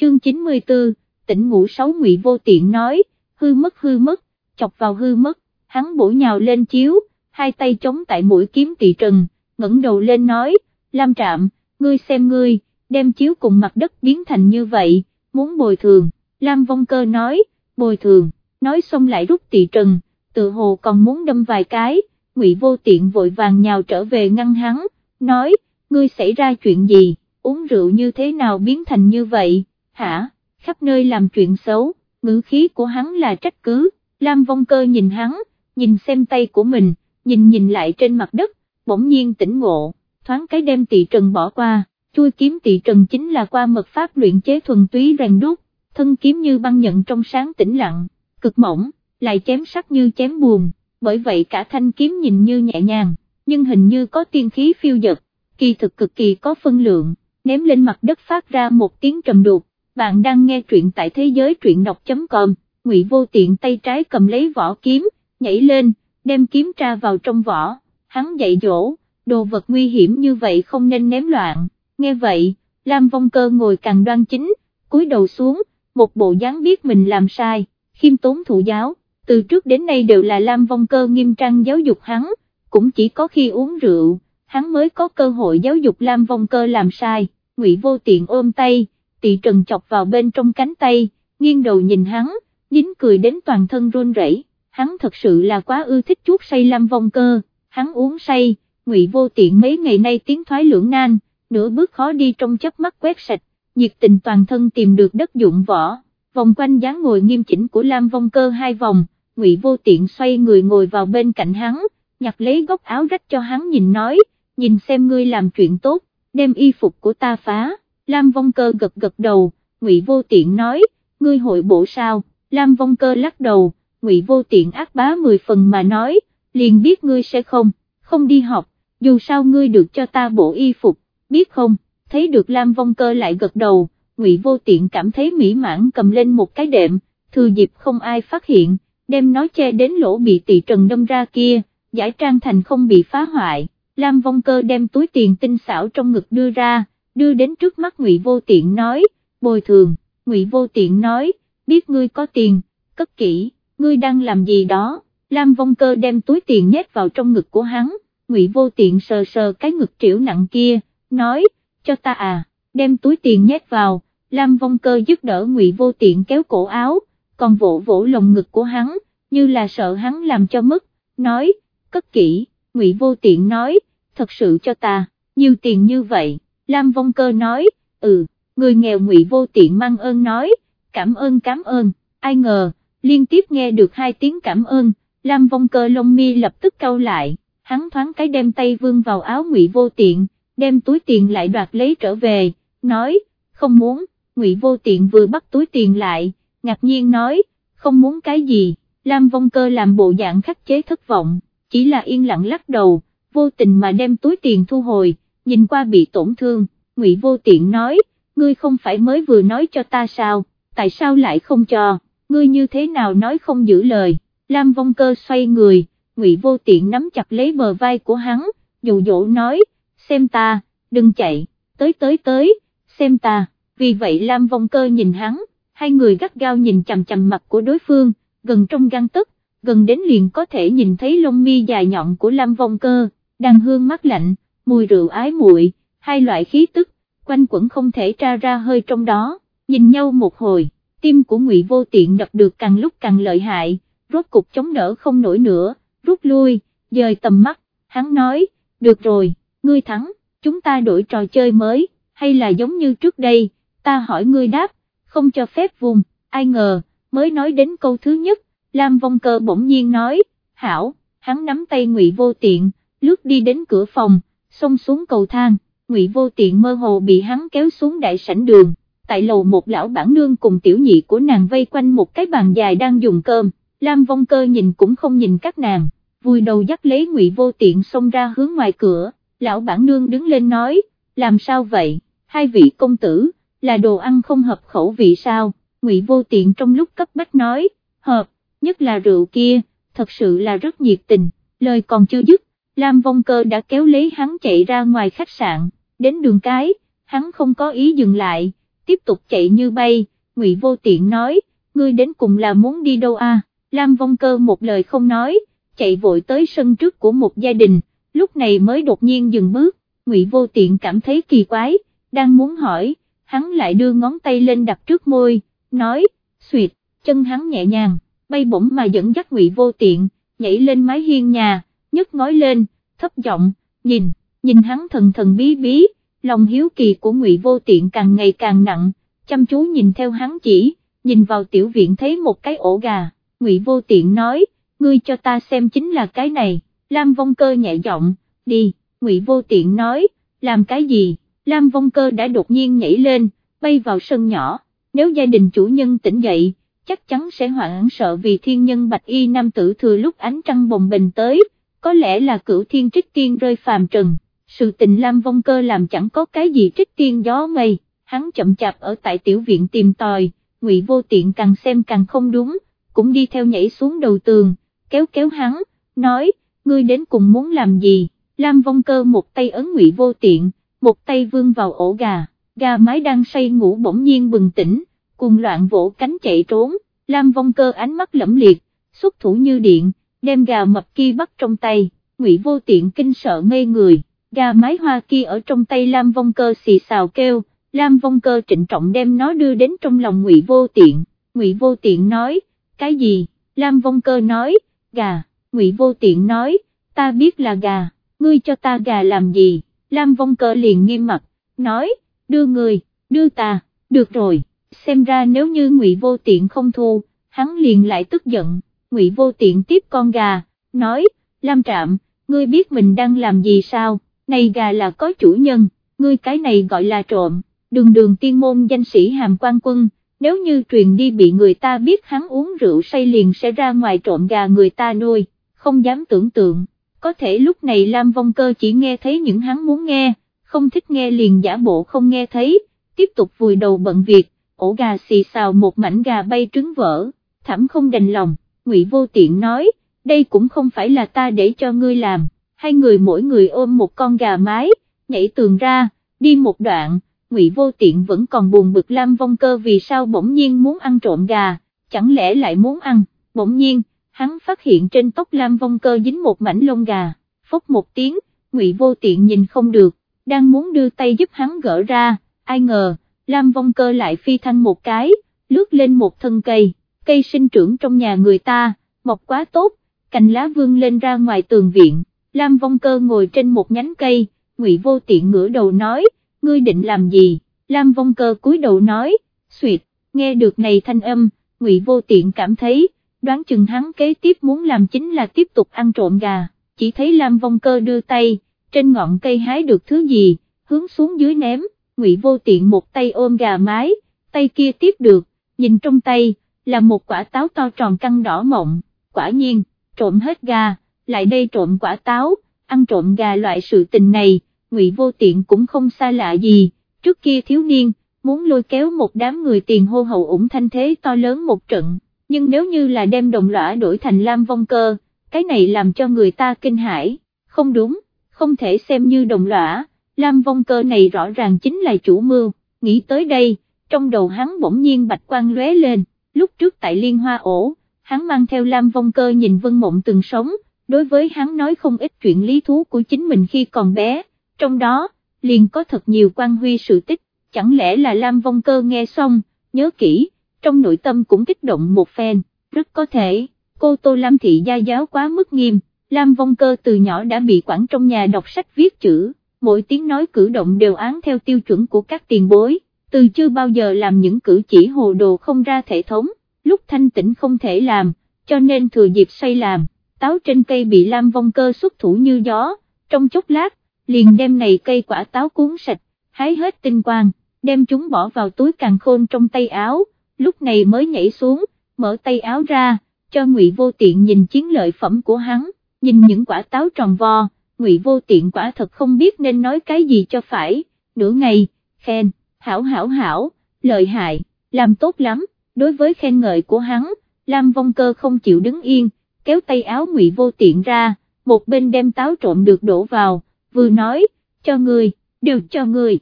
chương 94, tỉnh ngủ sáu ngụy vô tiện nói, hư mất hư mất, chọc vào hư mất, hắn bổ nhào lên chiếu, hai tay chống tại mũi kiếm tỳ trần, ngẩng đầu lên nói, Lam Trạm, ngươi xem ngươi, đem chiếu cùng mặt đất biến thành như vậy, muốn bồi thường, Lam Vong Cơ nói, bồi thường, nói xong lại rút tỳ trần, tự hồ còn muốn đâm vài cái, ngụy vô tiện vội vàng nhào trở về ngăn hắn, nói, ngươi xảy ra chuyện gì, uống rượu như thế nào biến thành như vậy, hả, khắp nơi làm chuyện xấu, ngữ khí của hắn là trách cứ, Lam Vong Cơ nhìn hắn, nhìn xem tay của mình, nhìn nhìn lại trên mặt đất, bỗng nhiên tỉnh ngộ, thoáng cái đem Tị trần bỏ qua, chui kiếm Tị trần chính là qua mật pháp luyện chế thuần túy rèn đúc, thân kiếm như băng nhận trong sáng tĩnh lặng, cực mỏng, lại chém sắc như chém buồn, bởi vậy cả thanh kiếm nhìn như nhẹ nhàng, nhưng hình như có tiên khí phiêu dật, kỳ thực cực kỳ có phân lượng, ném lên mặt đất phát ra một tiếng trầm đục, bạn đang nghe truyện tại thế giới truyện đọc.com, ngụy vô tiện tay trái cầm lấy vỏ kiếm, nhảy lên, đem kiếm tra vào trong vỏ, hắn dạy dỗ, đồ vật nguy hiểm như vậy không nên ném loạn, nghe vậy, Lam Vong Cơ ngồi càng đoan chính, cúi đầu xuống, một bộ dáng biết mình làm sai, khiêm tốn thụ giáo, từ trước đến nay đều là Lam Vong Cơ nghiêm trang giáo dục hắn, cũng chỉ có khi uống rượu, hắn mới có cơ hội giáo dục Lam Vong Cơ làm sai, Ngụy Vô Tiện ôm tay, tị trần chọc vào bên trong cánh tay, nghiêng đầu nhìn hắn, nín cười đến toàn thân run rẩy. hắn thật sự là quá ưa thích chút say Lam Vong Cơ, hắn uống say, Ngụy Vô Tiện mấy ngày nay tiếng thoái lưỡng nan, nửa bước khó đi trong chớp mắt quét sạch, nhiệt tình toàn thân tìm được đất dụng võ, vòng quanh dáng ngồi nghiêm chỉnh của Lam Vong Cơ hai vòng, Ngụy Vô Tiện xoay người ngồi vào bên cạnh hắn, nhặt lấy góc áo rách cho hắn nhìn nói, nhìn xem ngươi làm chuyện tốt, đem y phục của ta phá, Lam Vong Cơ gật gật đầu, Ngụy Vô Tiện nói, ngươi hội bộ sao, Lam Vong Cơ lắc đầu, Ngụy Vô Tiện ác bá mười phần mà nói, liền biết ngươi sẽ không, không đi học, dù sao ngươi được cho ta bộ y phục, biết không, thấy được Lam Vong Cơ lại gật đầu, Ngụy Vô Tiện cảm thấy mỹ mãn cầm lên một cái đệm, thừa dịp không ai phát hiện, đem nó che đến lỗ bị Tỷ trần đâm ra kia, giải trang thành không bị phá hoại, Lam Vong Cơ đem túi tiền tinh xảo trong ngực đưa ra, đưa đến trước mắt Ngụy Vô Tiện nói, bồi thường, Ngụy Vô Tiện nói, biết ngươi có tiền, cất kỹ, ngươi đang làm gì đó, Lam Vong Cơ đem túi tiền nhét vào trong ngực của hắn, Ngụy Vô Tiện sờ sờ cái ngực triểu nặng kia, nói, cho ta à, đem túi tiền nhét vào, Lam Vong Cơ giúp đỡ Ngụy Vô Tiện kéo cổ áo, còn vỗ vỗ lồng ngực của hắn, như là sợ hắn làm cho mất, nói, cất kỹ, Ngụy Vô Tiện nói, thật sự cho ta, nhiều tiền như vậy, Lam Vong Cơ nói, ừ, người nghèo Ngụy Vô Tiện mang ơn nói, cảm ơn cảm ơn, ai ngờ, liên tiếp nghe được hai tiếng cảm ơn, Lam Vong Cơ lông mi lập tức cau lại, hắn thoáng cái đem tay vương vào áo Ngụy Vô Tiện, đem túi tiền lại đoạt lấy trở về, nói, không muốn, Ngụy Vô Tiện vừa bắt túi tiền lại, ngạc nhiên nói, không muốn cái gì, Lam Vong Cơ làm bộ dạng khắc chế thất vọng, chỉ là yên lặng lắc đầu, vô tình mà đem túi tiền thu hồi, nhìn qua bị tổn thương, Ngụy Vô Tiện nói, ngươi không phải mới vừa nói cho ta sao, tại sao lại không cho, ngươi như thế nào nói không giữ lời, Lam Vong Cơ xoay người, Ngụy Vô Tiện nắm chặt lấy bờ vai của hắn, dụ dỗ nói, xem ta, đừng chạy, tới tới tới, xem ta, vì vậy Lam Vong Cơ nhìn hắn, hai người gắt gao nhìn chằm chằm mặt của đối phương, gần trong gan tức, gần đến liền có thể nhìn thấy lông mi dài nhọn của Lam Vong Cơ, đang hương mắt lạnh, mùi rượu ái muội, hai loại khí tức, quanh quẩn không thể tra ra hơi trong đó, nhìn nhau một hồi, tim của Ngụy Vô Tiện đập được càng lúc càng lợi hại, rốt cục chống đỡ không nổi nữa, rút lui, dời tầm mắt, hắn nói, được rồi, ngươi thắng, chúng ta đổi trò chơi mới, hay là giống như trước đây, ta hỏi ngươi đáp, không cho phép vùng, ai ngờ, mới nói đến câu thứ nhất, Lam Vong Cơ bỗng nhiên nói, hảo, hắn nắm tay Ngụy Vô Tiện, lướt đi đến cửa phòng, xông xuống cầu thang, Ngụy Vô Tiện mơ hồ bị hắn kéo xuống đại sảnh đường, tại lầu một lão bản nương cùng tiểu nhị của nàng vây quanh một cái bàn dài đang dùng cơm, Lam Vong Cơ nhìn cũng không nhìn các nàng, vui đầu dắt lấy Ngụy Vô Tiện xông ra hướng ngoài cửa, lão bản nương đứng lên nói, làm sao vậy, hai vị công tử, là đồ ăn không hợp khẩu vị sao, Ngụy Vô Tiện trong lúc cấp bách nói, hợp, nhất là rượu kia, thật sự là rất nhiệt tình, lời còn chưa dứt, Lam Vong Cơ đã kéo lấy hắn chạy ra ngoài khách sạn, đến đường cái, hắn không có ý dừng lại, tiếp tục chạy như bay, Ngụy Vô Tiện nói, ngươi đến cùng là muốn đi đâu à, Lam Vong Cơ một lời không nói, chạy vội tới sân trước của một gia đình, lúc này mới đột nhiên dừng bước, Ngụy Vô Tiện cảm thấy kỳ quái, đang muốn hỏi, hắn lại đưa ngón tay lên đặt trước môi, nói, suyệt, chân hắn nhẹ nhàng, bay bổng mà dẫn dắt Ngụy Vô Tiện, nhảy lên mái hiên nhà, nhấc ngói lên, thấp giọng, nhìn, nhìn hắn thần thần bí bí, lòng hiếu kỳ của Ngụy Vô Tiện càng ngày càng nặng, chăm chú nhìn theo hắn chỉ, nhìn vào tiểu viện thấy một cái ổ gà, Ngụy Vô Tiện nói, ngươi cho ta xem chính là cái này, Lam Vong Cơ nhẹ giọng, đi, Ngụy Vô Tiện nói, làm cái gì, Lam Vong Cơ đã đột nhiên nhảy lên, bay vào sân nhỏ, nếu gia đình chủ nhân tỉnh dậy, chắc chắn sẽ hoảng sợ vì thiên nhân bạch y nam tử thừa lúc ánh trăng bồng bình tới, có lẽ là cửu thiên trích tiên rơi phàm trần, sự tình Lam Vong Cơ làm chẳng có cái gì trích tiên gió mây, hắn chậm chạp ở tại tiểu viện tìm tòi, ngụy vô tiện càng xem càng không đúng, cũng đi theo nhảy xuống đầu tường, kéo kéo hắn, nói, ngươi đến cùng muốn làm gì, Lam Vong Cơ một tay ấn ngụy vô tiện, một tay vương vào ổ gà, gà mái đang say ngủ bỗng nhiên bừng tỉnh, cùng loạn vỗ cánh chạy trốn, Lam Vong Cơ ánh mắt lẫm liệt, xuất thủ như điện, đem gà mập kia bắt trong tay, ngụy vô tiện kinh sợ ngây người, gà mái hoa kia ở trong tay Lam Vong Cơ xì xào kêu, Lam Vong Cơ trịnh trọng đem nó đưa đến trong lòng ngụy vô tiện, ngụy vô tiện nói, cái gì, Lam Vong Cơ nói, gà, ngụy vô tiện nói, ta biết là gà, ngươi cho ta gà làm gì, Lam Vong Cơ liền nghiêm mặt, nói, đưa người, đưa ta, được rồi, xem ra nếu như ngụy vô tiện không thu, hắn liền lại tức giận, ngụy vô tiện tiếp con gà, nói, Lam Trạm, ngươi biết mình đang làm gì sao, này gà là có chủ nhân, ngươi cái này gọi là trộm, đường đường tiên môn danh sĩ hàm quan quân, nếu như truyền đi bị người ta biết hắn uống rượu say liền sẽ ra ngoài trộm gà người ta nuôi, không dám tưởng tượng, có thể lúc này Lam Vong Cơ chỉ nghe thấy những hắn muốn nghe, không thích nghe liền giả bộ không nghe thấy, tiếp tục vùi đầu bận việc, ổ gà xì xào một mảnh gà bay trứng vỡ, thảm không đành lòng, Ngụy Vô Tiện nói, đây cũng không phải là ta để cho ngươi làm, hai người mỗi người ôm một con gà mái, nhảy tường ra, đi một đoạn, Ngụy Vô Tiện vẫn còn buồn bực Lam Vong Cơ vì sao bỗng nhiên muốn ăn trộm gà, chẳng lẽ lại muốn ăn, bỗng nhiên, hắn phát hiện trên tóc Lam Vong Cơ dính một mảnh lông gà, phốc một tiếng, Ngụy Vô Tiện nhìn không được, đang muốn đưa tay giúp hắn gỡ ra, ai ngờ, Lam Vong Cơ lại phi thanh một cái, lướt lên một thân cây, cây sinh trưởng trong nhà người ta, mọc quá tốt, cành lá vương lên ra ngoài tường viện, Lam Vong Cơ ngồi trên một nhánh cây, Ngụy Vô Tiện ngửa đầu nói, ngươi định làm gì, Lam Vong Cơ cúi đầu nói, suyệt, nghe được này thanh âm, Ngụy Vô Tiện cảm thấy, đoán chừng hắn kế tiếp muốn làm chính là tiếp tục ăn trộm gà, chỉ thấy Lam Vong Cơ đưa tay, trên ngọn cây hái được thứ gì, hướng xuống dưới ném, Ngụy Vô Tiện một tay ôm gà mái, tay kia tiếp được, nhìn trong tay, là một quả táo to tròn căng đỏ mộng, quả nhiên, trộm hết gà, lại đây trộm quả táo, ăn trộm gà loại sự tình này, Ngụy Vô Tiện cũng không xa lạ gì, trước kia thiếu niên, muốn lôi kéo một đám người tiền hô hậu ủng thanh thế to lớn một trận, nhưng nếu như là đem đồng lõa đổi thành lam vong cơ, cái này làm cho người ta kinh hãi, không đúng, không thể xem như đồng lõa, lam vong cơ này rõ ràng chính là chủ mưu, nghĩ tới đây, trong đầu hắn bỗng nhiên bạch quang lóe lên, lúc trước tại liên hoa ổ, hắn mang theo lam vong cơ nhìn vân mộng từng sống, đối với hắn nói không ít chuyện lý thú của chính mình khi còn bé, trong đó, liền có thật nhiều quan huy sự tích, chẳng lẽ là Lam Vong Cơ nghe xong, nhớ kỹ, trong nội tâm cũng kích động một phen, rất có thể, cô Tô Lam Thị gia giáo quá mức nghiêm, Lam Vong Cơ từ nhỏ đã bị quản trong nhà đọc sách viết chữ, mỗi tiếng nói cử động đều án theo tiêu chuẩn của các tiền bối, từ chưa bao giờ làm những cử chỉ hồ đồ không ra thể thống, lúc thanh tĩnh không thể làm, cho nên thừa dịp xoay làm, táo trên cây bị Lam Vong Cơ xuất thủ như gió, trong chốc lát, liền đem này cây quả táo cuốn sạch, hái hết tinh quang, đem chúng bỏ vào túi càng khôn trong tay áo, lúc này mới nhảy xuống, mở tay áo ra, cho Ngụy Vô Tiện nhìn chiến lợi phẩm của hắn, nhìn những quả táo tròn vo, Ngụy Vô Tiện quả thật không biết nên nói cái gì cho phải, nửa ngày, khen, hảo hảo hảo, lợi hại, làm tốt lắm, đối với khen ngợi của hắn, Lam Vong Cơ không chịu đứng yên, kéo tay áo Ngụy Vô Tiện ra, một bên đem táo trộm được đổ vào, vừa nói, cho người, đều cho người.